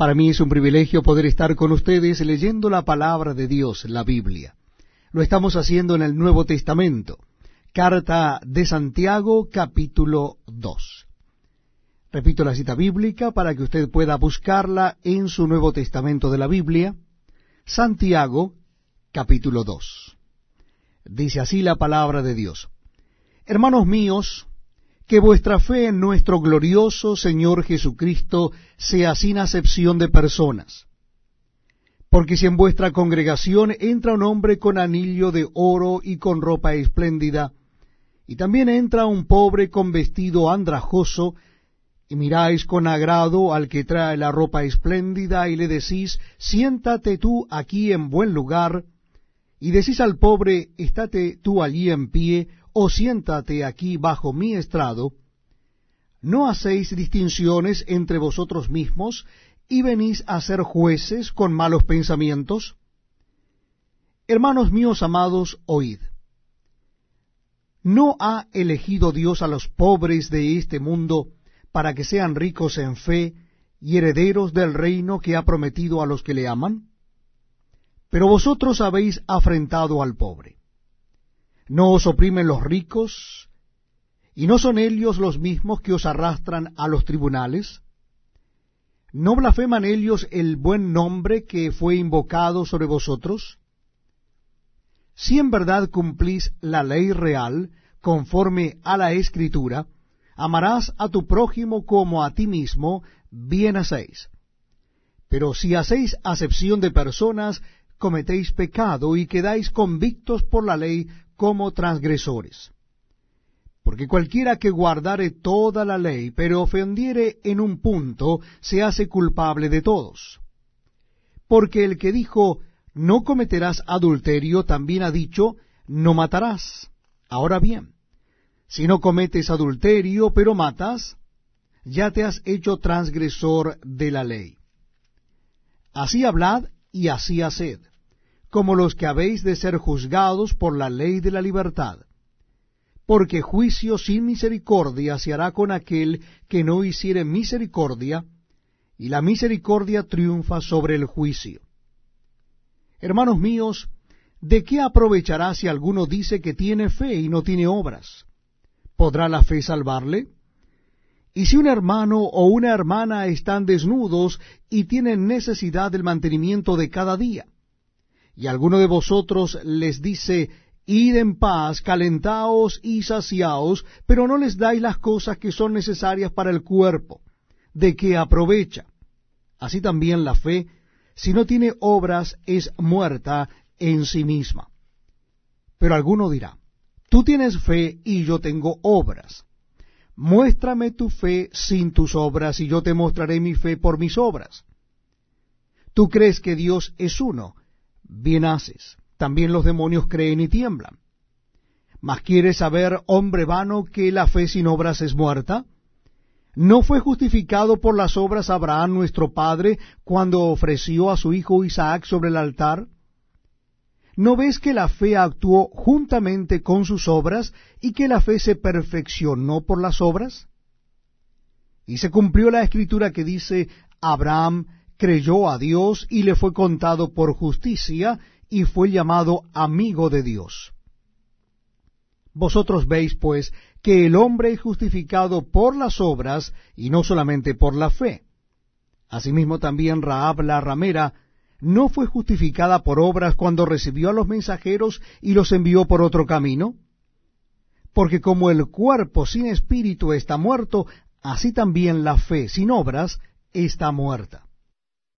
Para mí es un privilegio poder estar con ustedes leyendo la palabra de Dios, la Biblia. Lo estamos haciendo en el Nuevo Testamento. Carta de Santiago, capítulo 2. Repito la cita bíblica para que usted pueda buscarla en su Nuevo Testamento de la Biblia. Santiago, capítulo 2. Dice así la palabra de Dios. Hermanos míos, que vuestra fe en nuestro glorioso Señor Jesucristo sea sin acepción de personas. Porque si en vuestra congregación entra un hombre con anillo de oro y con ropa espléndida, y también entra un pobre con vestido andrajoso, y miráis con agrado al que trae la ropa espléndida, y le decís, siéntate tú aquí en buen lugar, y decís al pobre, estate tú allí en pie, o siéntate aquí bajo mi estrado, ¿no hacéis distinciones entre vosotros mismos y venís a ser jueces con malos pensamientos? Hermanos míos amados, oíd. ¿No ha elegido Dios a los pobres de este mundo para que sean ricos en fe y herederos del reino que ha prometido a los que le aman? Pero vosotros habéis afrentado al pobre. ¿No os oprimen los ricos? ¿Y no son ellos los mismos que os arrastran a los tribunales? ¿No blasfeman ellos el buen nombre que fue invocado sobre vosotros? Si en verdad cumplís la ley real, conforme a la Escritura, amarás a tu prójimo como a ti mismo, bien hacéis. Pero si hacéis acepción de personas, cometéis pecado y quedáis convictos por la ley como transgresores. Porque cualquiera que guardare toda la ley, pero ofendiere en un punto, se hace culpable de todos. Porque el que dijo, no cometerás adulterio, también ha dicho, no matarás. Ahora bien, si no cometes adulterio, pero matas, ya te has hecho transgresor de la ley. Así hablad y así haced como los que habéis de ser juzgados por la ley de la libertad. Porque juicio sin misericordia se hará con aquel que no hiciere misericordia, y la misericordia triunfa sobre el juicio. Hermanos míos, ¿de qué aprovechará si alguno dice que tiene fe y no tiene obras? ¿Podrá la fe salvarle? Y si un hermano o una hermana están desnudos y tienen necesidad del mantenimiento de cada día, y alguno de vosotros les dice, id en paz, calentaos y saciaos, pero no les dais las cosas que son necesarias para el cuerpo, ¿de qué aprovecha? Así también la fe, si no tiene obras, es muerta en sí misma. Pero alguno dirá, tú tienes fe y yo tengo obras. Muéstrame tu fe sin tus obras y yo te mostraré mi fe por mis obras. Tú crees que Dios es uno, bien haces. También los demonios creen y tiemblan. Mas quieres saber, hombre vano, que la fe sin obras es muerta? ¿No fue justificado por las obras Abraham nuestro padre cuando ofreció a su hijo Isaac sobre el altar? ¿No ves que la fe actuó juntamente con sus obras y que la fe se perfeccionó por las obras? Y se cumplió la escritura que dice, Abraham creyó a Dios y le fue contado por justicia y fue llamado amigo de Dios. Vosotros veis, pues, que el hombre es justificado por las obras y no solamente por la fe. Asimismo también Raab la ramera no fue justificada por obras cuando recibió a los mensajeros y los envió por otro camino. Porque como el cuerpo sin espíritu está muerto, así también la fe sin obras está muerta.